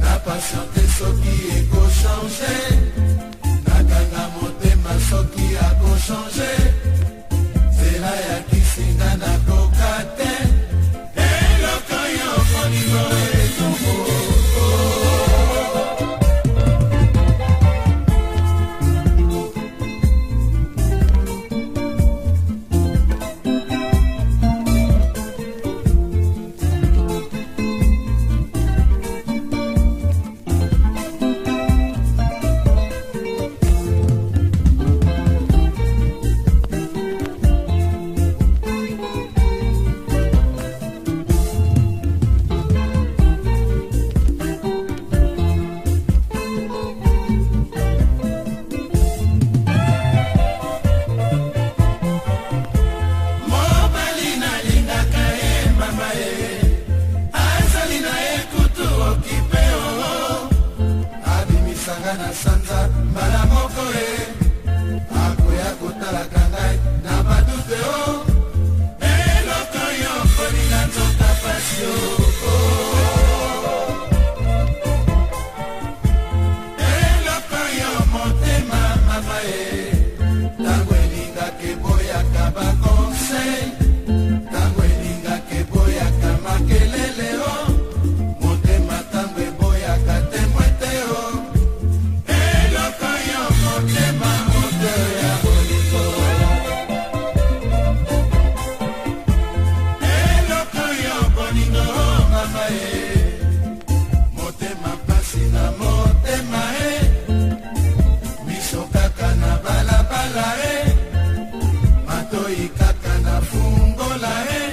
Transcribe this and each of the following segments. napatiante soki ekochange nakanga motema soki akochange y cacana fungo la eh.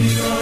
Florida.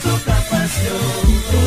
tó kápá